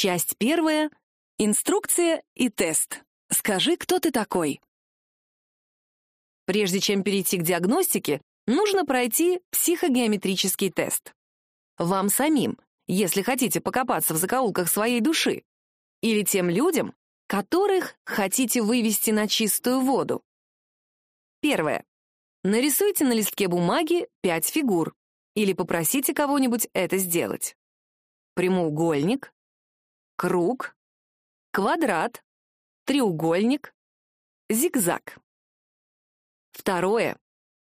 Часть первая. Инструкция и тест. Скажи, кто ты такой? Прежде чем перейти к диагностике, нужно пройти психогеометрический тест. Вам самим, если хотите покопаться в закоулках своей души, или тем людям, которых хотите вывести на чистую воду. Первое. Нарисуйте на листке бумаги пять фигур или попросите кого-нибудь это сделать. Прямоугольник, круг, квадрат, треугольник, зигзаг. Второе.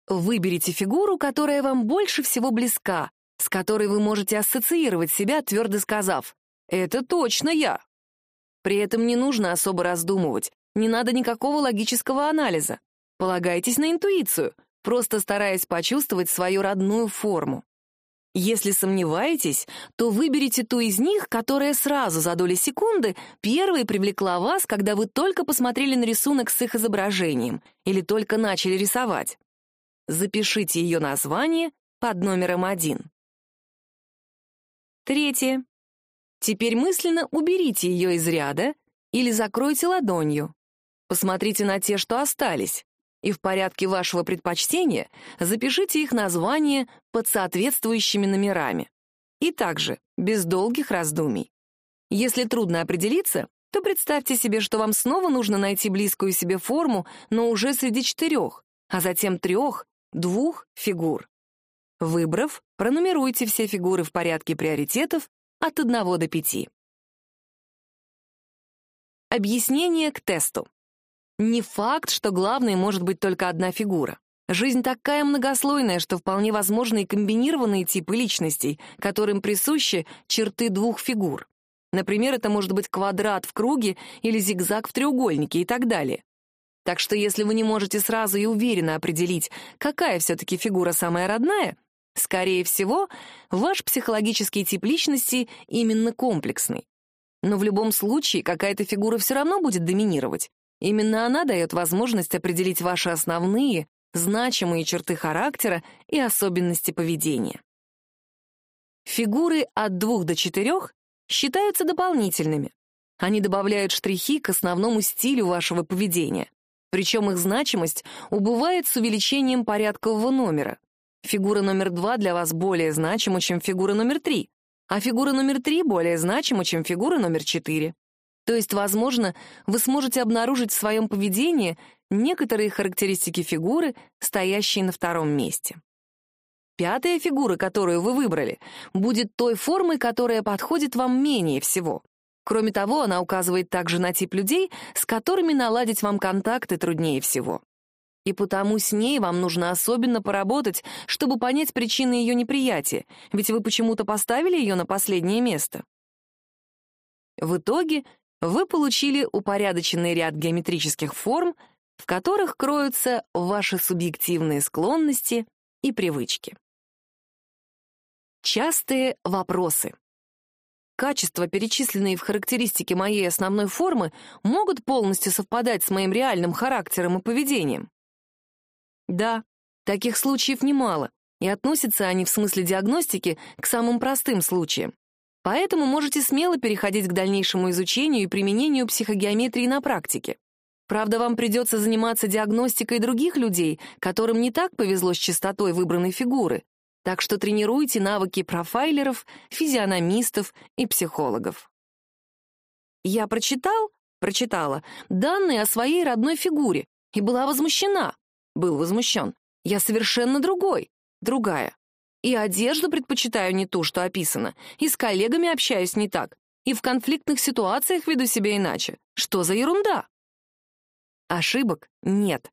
Выберите фигуру, которая вам больше всего близка, с которой вы можете ассоциировать себя, твердо сказав «Это точно я». При этом не нужно особо раздумывать, не надо никакого логического анализа. Полагайтесь на интуицию, просто стараясь почувствовать свою родную форму. Если сомневаетесь, то выберите ту из них, которая сразу за доли секунды первой привлекла вас, когда вы только посмотрели на рисунок с их изображением или только начали рисовать. Запишите ее название под номером один. Третье. Теперь мысленно уберите ее из ряда или закройте ладонью. Посмотрите на те, что остались, и в порядке вашего предпочтения запишите их название под соответствующими номерами. И также, без долгих раздумий. Если трудно определиться, то представьте себе, что вам снова нужно найти близкую себе форму, но уже среди четырех, а затем трех, двух фигур. Выбрав, пронумеруйте все фигуры в порядке приоритетов от 1 до 5. Объяснение к тесту. Не факт, что главной может быть только одна фигура. Жизнь такая многослойная, что вполне возможны и комбинированные типы личностей, которым присущи черты двух фигур. Например, это может быть квадрат в круге или зигзаг в треугольнике и так далее. Так что если вы не можете сразу и уверенно определить, какая все-таки фигура самая родная, Скорее всего, ваш психологический тип личности именно комплексный. Но в любом случае какая-то фигура все равно будет доминировать. Именно она дает возможность определить ваши основные, значимые черты характера и особенности поведения. Фигуры от двух до четырех считаются дополнительными. Они добавляют штрихи к основному стилю вашего поведения. Причем их значимость убывает с увеличением порядкового номера. Фигура номер два для вас более значима, чем фигура номер три, а фигура номер три более значима, чем фигура номер четыре. То есть, возможно, вы сможете обнаружить в своем поведении некоторые характеристики фигуры, стоящие на втором месте. Пятая фигура, которую вы выбрали, будет той формой, которая подходит вам менее всего. Кроме того, она указывает также на тип людей, с которыми наладить вам контакты труднее всего и потому с ней вам нужно особенно поработать, чтобы понять причины ее неприятия, ведь вы почему-то поставили ее на последнее место. В итоге вы получили упорядоченный ряд геометрических форм, в которых кроются ваши субъективные склонности и привычки. Частые вопросы. Качества, перечисленные в характеристике моей основной формы, могут полностью совпадать с моим реальным характером и поведением. Да, таких случаев немало, и относятся они в смысле диагностики к самым простым случаям. Поэтому можете смело переходить к дальнейшему изучению и применению психогеометрии на практике. Правда, вам придется заниматься диагностикой других людей, которым не так повезло с частотой выбранной фигуры. Так что тренируйте навыки профайлеров, физиономистов и психологов. Я прочитал, прочитала, данные о своей родной фигуре и была возмущена был возмущен. «Я совершенно другой, другая. И одежду предпочитаю не ту, что описано, и с коллегами общаюсь не так, и в конфликтных ситуациях веду себя иначе. Что за ерунда?» Ошибок нет.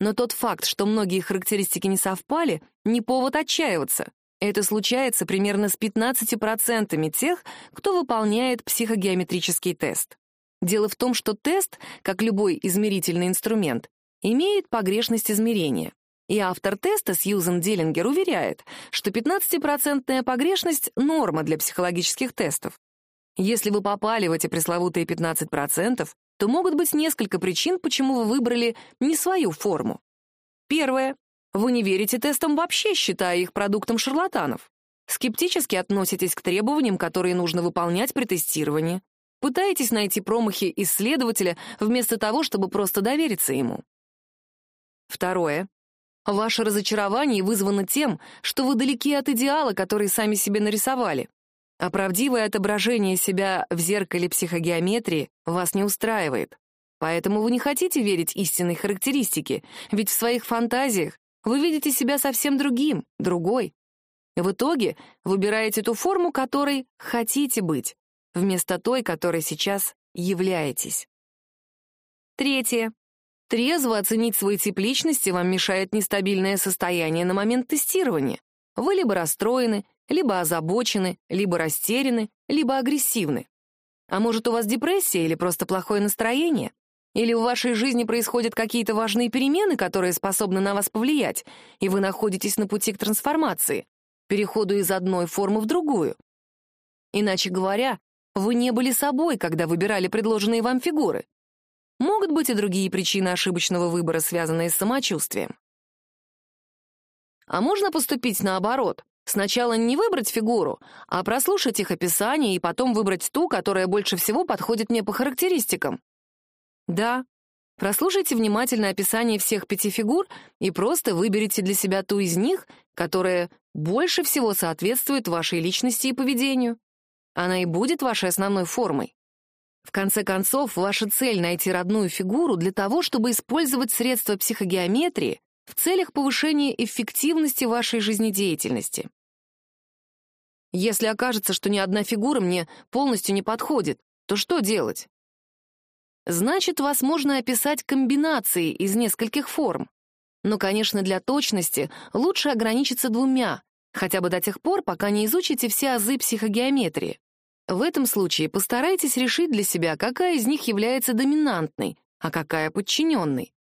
Но тот факт, что многие характеристики не совпали, не повод отчаиваться. Это случается примерно с 15% тех, кто выполняет психогеометрический тест. Дело в том, что тест, как любой измерительный инструмент, имеет погрешность измерения. И автор теста Сьюзен Диллингер уверяет, что 15% погрешность — норма для психологических тестов. Если вы попали в эти пресловутые 15%, то могут быть несколько причин, почему вы выбрали не свою форму. Первое. Вы не верите тестам вообще, считая их продуктом шарлатанов. Скептически относитесь к требованиям, которые нужно выполнять при тестировании. Пытаетесь найти промахи исследователя вместо того, чтобы просто довериться ему. Второе. Ваше разочарование вызвано тем, что вы далеки от идеала, который сами себе нарисовали. А правдивое отображение себя в зеркале психогеометрии вас не устраивает. Поэтому вы не хотите верить истинной характеристике, ведь в своих фантазиях вы видите себя совсем другим, другой. В итоге выбираете ту форму, которой хотите быть, вместо той, которой сейчас являетесь. Третье. Трезво оценить свой тип личности вам мешает нестабильное состояние на момент тестирования. Вы либо расстроены, либо озабочены, либо растеряны, либо агрессивны. А может, у вас депрессия или просто плохое настроение? Или в вашей жизни происходят какие-то важные перемены, которые способны на вас повлиять, и вы находитесь на пути к трансформации, переходу из одной формы в другую? Иначе говоря, вы не были собой, когда выбирали предложенные вам фигуры. Могут быть и другие причины ошибочного выбора, связанные с самочувствием. А можно поступить наоборот. Сначала не выбрать фигуру, а прослушать их описание и потом выбрать ту, которая больше всего подходит мне по характеристикам. Да, прослушайте внимательно описание всех пяти фигур и просто выберите для себя ту из них, которая больше всего соответствует вашей личности и поведению. Она и будет вашей основной формой. В конце концов, ваша цель — найти родную фигуру для того, чтобы использовать средства психогеометрии в целях повышения эффективности вашей жизнедеятельности. Если окажется, что ни одна фигура мне полностью не подходит, то что делать? Значит, вас можно описать комбинацией из нескольких форм. Но, конечно, для точности лучше ограничиться двумя, хотя бы до тех пор, пока не изучите все азы психогеометрии. В этом случае постарайтесь решить для себя, какая из них является доминантной, а какая подчиненной.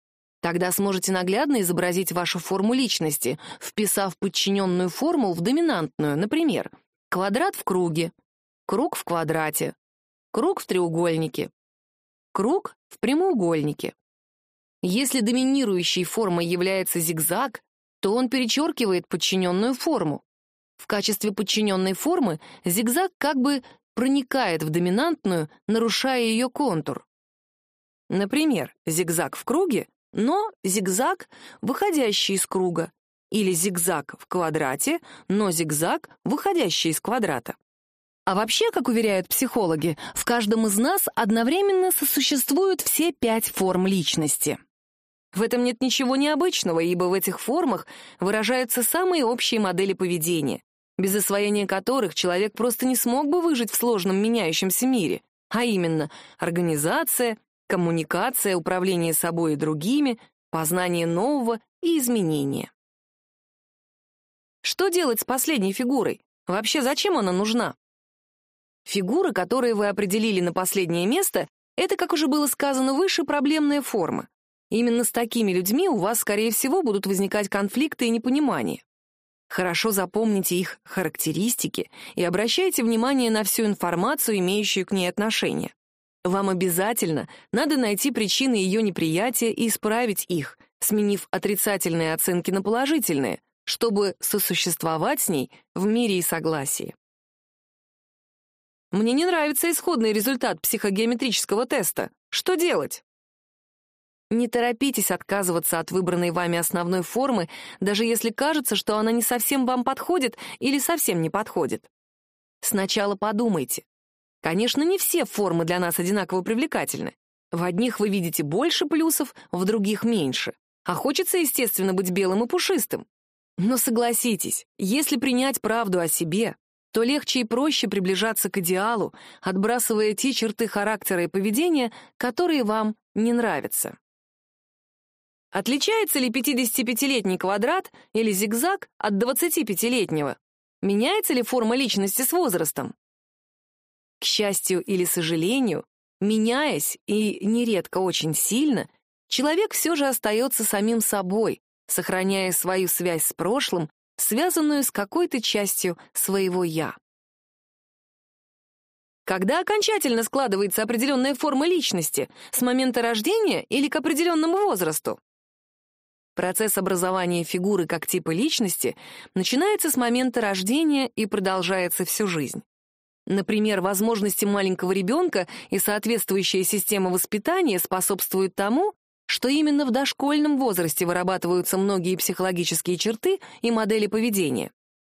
Тогда сможете наглядно изобразить вашу форму личности, вписав подчиненную форму в доминантную, например, квадрат в круге, круг в квадрате, круг в треугольнике, круг в прямоугольнике. Если доминирующей формой является зигзаг, то он перечеркивает подчиненную форму. В качестве подчиненной формы зигзаг как бы проникает в доминантную, нарушая ее контур. Например, зигзаг в круге, но зигзаг, выходящий из круга, или зигзаг в квадрате, но зигзаг, выходящий из квадрата. А вообще, как уверяют психологи, в каждом из нас одновременно сосуществуют все пять форм личности. В этом нет ничего необычного, ибо в этих формах выражаются самые общие модели поведения, без освоения которых человек просто не смог бы выжить в сложном меняющемся мире, а именно организация, коммуникация, управление собой и другими, познание нового и изменение. Что делать с последней фигурой? Вообще, зачем она нужна? Фигуры, которые вы определили на последнее место, это, как уже было сказано выше, проблемная форма. Именно с такими людьми у вас, скорее всего, будут возникать конфликты и непонимания. Хорошо запомните их характеристики и обращайте внимание на всю информацию, имеющую к ней отношение. Вам обязательно надо найти причины ее неприятия и исправить их, сменив отрицательные оценки на положительные, чтобы сосуществовать с ней в мире и согласии. Мне не нравится исходный результат психогеометрического теста. Что делать? Не торопитесь отказываться от выбранной вами основной формы, даже если кажется, что она не совсем вам подходит или совсем не подходит. Сначала подумайте. Конечно, не все формы для нас одинаково привлекательны. В одних вы видите больше плюсов, в других — меньше. А хочется, естественно, быть белым и пушистым. Но согласитесь, если принять правду о себе, то легче и проще приближаться к идеалу, отбрасывая те черты характера и поведения, которые вам не нравятся. Отличается ли 55-летний квадрат или зигзаг от 25-летнего? Меняется ли форма личности с возрастом? К счастью или сожалению, меняясь и нередко очень сильно, человек все же остается самим собой, сохраняя свою связь с прошлым связанную с какой-то частью своего «я». Когда окончательно складывается определенная форма личности, с момента рождения или к определенному возрасту? Процесс образования фигуры как типа личности начинается с момента рождения и продолжается всю жизнь. Например, возможности маленького ребенка и соответствующая система воспитания способствуют тому, что именно в дошкольном возрасте вырабатываются многие психологические черты и модели поведения.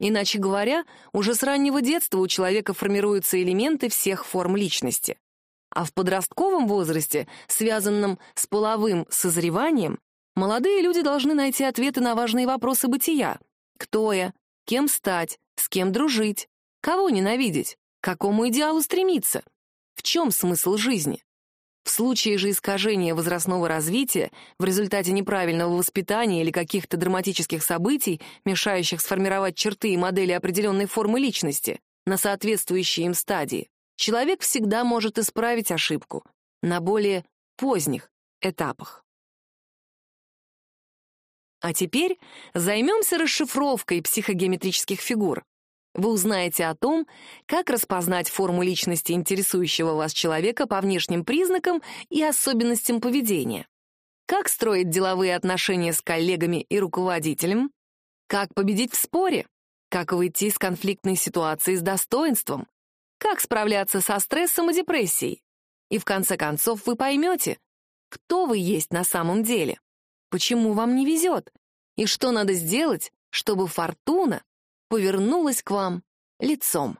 Иначе говоря, уже с раннего детства у человека формируются элементы всех форм личности. А в подростковом возрасте, связанном с половым созреванием, молодые люди должны найти ответы на важные вопросы бытия. Кто я? Кем стать? С кем дружить? Кого ненавидеть? К какому идеалу стремиться? В чем смысл жизни? В случае же искажения возрастного развития в результате неправильного воспитания или каких-то драматических событий, мешающих сформировать черты и модели определенной формы личности на соответствующие им стадии, человек всегда может исправить ошибку на более поздних этапах. А теперь займемся расшифровкой психогеометрических фигур. Вы узнаете о том, как распознать форму личности интересующего вас человека по внешним признакам и особенностям поведения. Как строить деловые отношения с коллегами и руководителем? Как победить в споре? Как выйти из конфликтной ситуации с достоинством? Как справляться со стрессом и депрессией? И в конце концов вы поймете, кто вы есть на самом деле, почему вам не везет, и что надо сделать, чтобы фортуна повернулась к вам лицом.